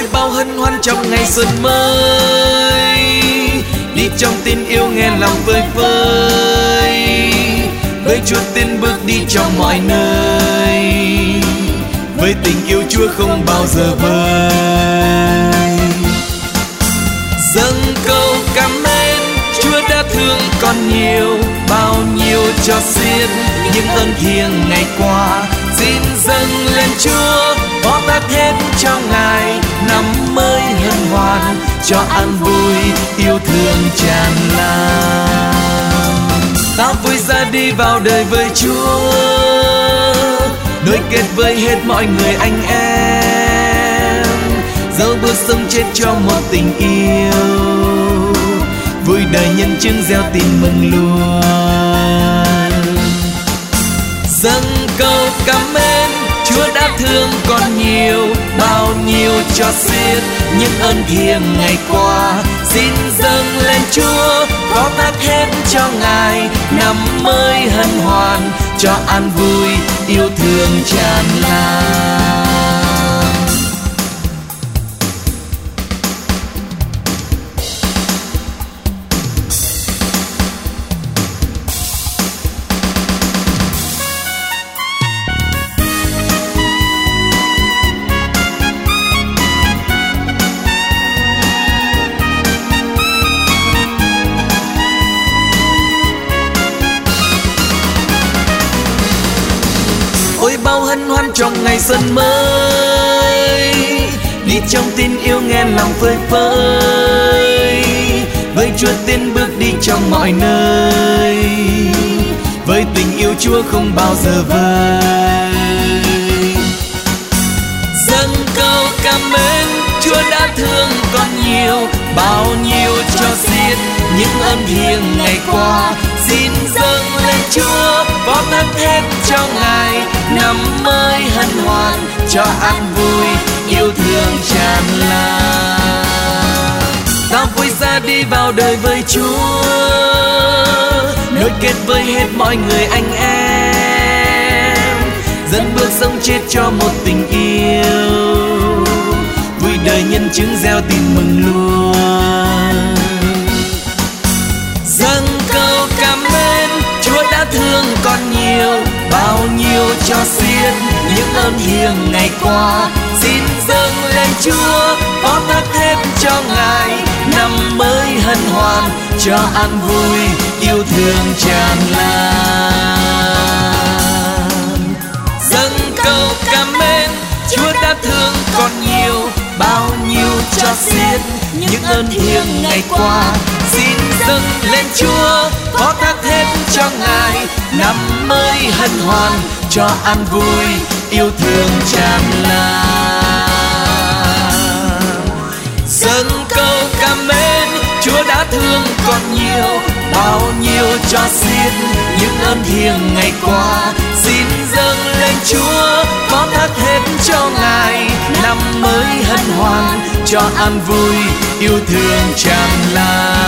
ôi bao hân hoan trong ngày xuân mới. Đi trong tin yêu nghe lòng vơi vơi. Với Chúa tin bước đi trong mọi nơi. Với tình yêu Chúa không bao giờ vơi. Dâng câu cảm ơn, Chúa đã thương con nhiều, bao nhiêu cho xiết những ơn thiêng ngày qua. Xin dâng lên Chúa bỏ tất hết cho Ngài cho an vui, yêu thương tràn lan. Ta vui ra đi vào đời với Chúa, nối kết với hết mọi người anh em. Dẫu bước sống chết cho một tình yêu, vui đời nhân chứng gieo tin mừng luôn. Dâng câu cảm ơn thương con nhiều, bao nhiêu cho xiết, những ơn thiêng ngày qua. Xin dâng lên Chúa, có tác hết cho Ngài năm mới hân hoan, cho an vui, yêu thương tràn bao hân hoan trong ngày xuân mới. Đi trong tin yêu nghe lòng phơi phới. Với Chúa tin bước đi trong mọi nơi. Với tình yêu Chúa không bao giờ vơi. Dâng câu cảm ơn Chúa đã thương con nhiều, bao nhiêu cho xiết những ơn thiêng ngày qua. Xin dâng lên Chúa có tất hết cho Ngài. Năm mới hân hoan, cho an vui, yêu thương tràn lan. Ta vui ra đi vào đời với Chúa. Nối kết với hết mọi người anh em. Dẫn bước sống chết cho một tình yêu. Vui đời nhân chứng gieo tin mừng luôn ơn thiêng ngày qua. Xin dâng lên Chúa, có thác hết cho Ngài. Năm mới hân hoan, cho an vui, yêu thương tràn lan. Dâng câu cảm ơn, Chúa đã thương con nhiều, bao nhiêu cho xiết những ơn thiêng ngày qua. Xin dâng lên Chúa, có thác hết cho Ngài. Năm mới hân hoan, cho an vui yêu thương tràn lan. Dâng câu cảm ơn, Chúa đã thương con nhiều, bao nhiêu cho xin những ơn thiêng ngày qua. Xin dâng lên Chúa, có thác hết cho Ngài, năm mới hân hoan, cho an vui, yêu thương tràn lan.